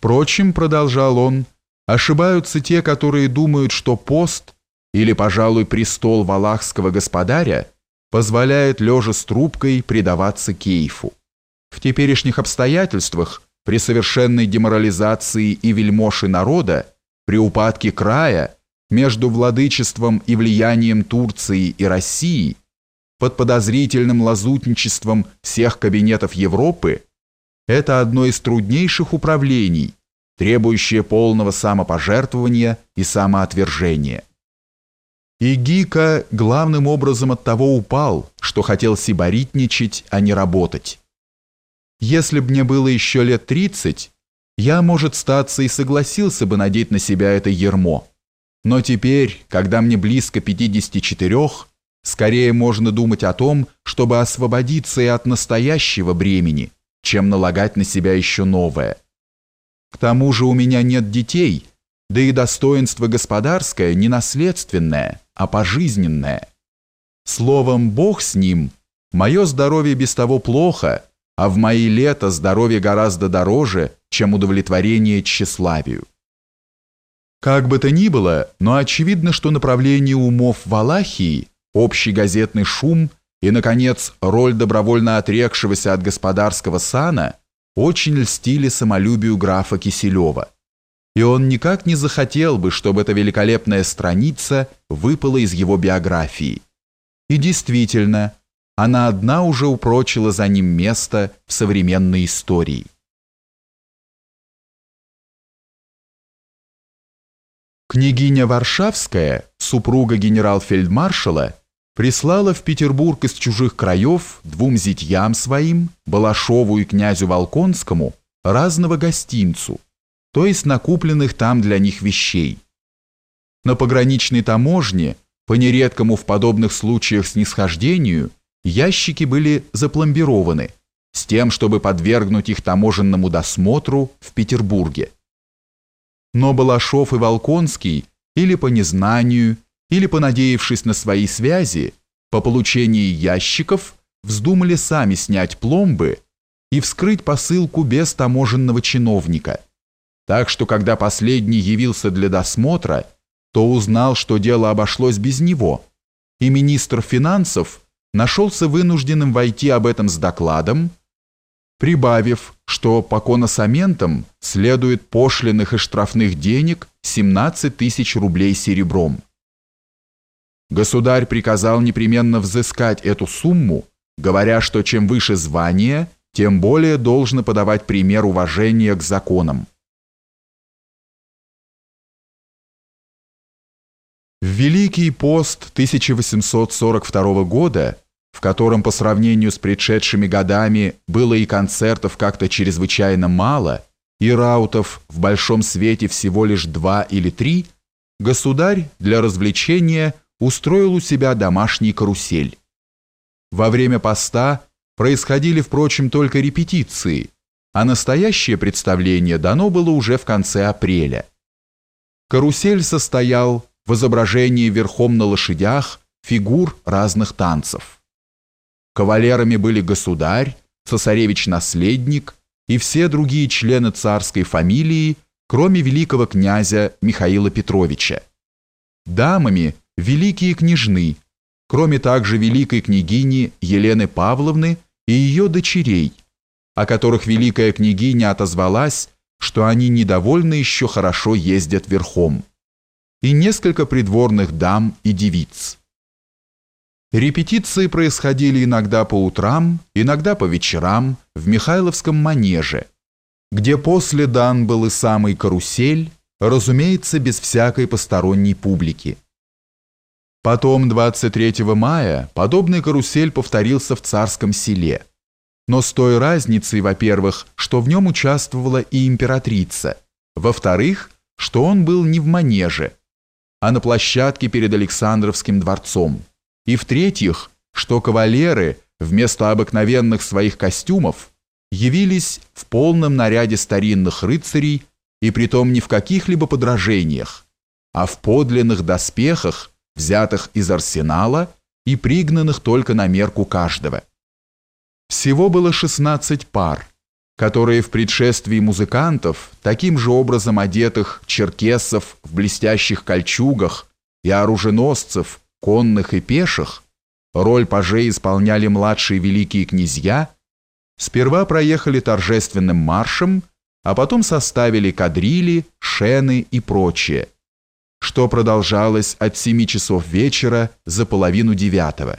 Впрочем, продолжал он, ошибаются те, которые думают, что пост или, пожалуй, престол валахского господаря позволяет лежа с трубкой предаваться кейфу. В теперешних обстоятельствах, при совершенной деморализации и вельмоши народа, при упадке края, между владычеством и влиянием Турции и России, под подозрительным лазутничеством всех кабинетов Европы, это одно из труднейших управлений, требующее полного самопожертвования и самоотвержения. И Гика главным образом от того упал, что хотел сибаритничать, а не работать. Если б мне было еще лет тридцать, я, может, статься и согласился бы надеть на себя это ермо. Но теперь, когда мне близко 54, скорее можно думать о том, чтобы освободиться и от настоящего бремени, чем налагать на себя еще новое. К тому же у меня нет детей, да и достоинство господарское не наследственное, а пожизненное. Словом, Бог с ним, мое здоровье без того плохо, а в мои лета здоровье гораздо дороже, чем удовлетворение тщеславию. Как бы то ни было, но очевидно, что направление умов Валахии, общий газетный шум и, наконец, роль добровольно отрекшегося от господарского сана очень льстили самолюбию графа Киселева. И он никак не захотел бы, чтобы эта великолепная страница выпала из его биографии. И действительно, она одна уже упрочила за ним место в современной истории. Княгиня Варшавская, супруга генерал-фельдмаршала, прислала в Петербург из чужих краев двум зятьям своим, Балашову и князю Волконскому, разного гостинцу, то есть накупленных там для них вещей. На пограничной таможне, по нередкому в подобных случаях снисхождению, ящики были запломбированы, с тем, чтобы подвергнуть их таможенному досмотру в Петербурге. Но Балашов и Волконский или по незнанию, или понадеявшись на свои связи, по получении ящиков вздумали сами снять пломбы и вскрыть посылку без таможенного чиновника. Так что когда последний явился для досмотра, то узнал, что дело обошлось без него, и министр финансов нашелся вынужденным войти об этом с докладом, прибавив, что по коносаментам следует пошлиных и штрафных денег 17 тысяч рублей серебром. Государь приказал непременно взыскать эту сумму, говоря, что чем выше звание, тем более должно подавать пример уважения к законам. В Великий пост 1842 года в котором по сравнению с предшедшими годами было и концертов как-то чрезвычайно мало, и раутов в большом свете всего лишь два или три, государь для развлечения устроил у себя домашний карусель. Во время поста происходили, впрочем, только репетиции, а настоящее представление дано было уже в конце апреля. Карусель состоял в изображении верхом на лошадях фигур разных танцев. Кавалерами были государь, цесаревич-наследник и все другие члены царской фамилии, кроме великого князя Михаила Петровича. Дамами – великие княжны, кроме также великой княгини Елены Павловны и ее дочерей, о которых великая княгиня отозвалась, что они недовольно еще хорошо ездят верхом, и несколько придворных дам и девиц. Репетиции происходили иногда по утрам, иногда по вечерам в Михайловском манеже, где после дан был и самый карусель, разумеется, без всякой посторонней публики. Потом, 23 мая, подобный карусель повторился в Царском селе, но с той разницей, во-первых, что в нем участвовала и императрица, во-вторых, что он был не в манеже, а на площадке перед Александровским дворцом. И в-третьих, что кавалеры вместо обыкновенных своих костюмов явились в полном наряде старинных рыцарей и притом не в каких-либо подражениях, а в подлинных доспехах, взятых из арсенала и пригнанных только на мерку каждого. Всего было 16 пар, которые в предшествии музыкантов, таким же образом одетых черкесов в блестящих кольчугах и оруженосцев, конных и пеших, роль пажей исполняли младшие великие князья, сперва проехали торжественным маршем, а потом составили кадрили, шены и прочее, что продолжалось от семи часов вечера за половину девятого.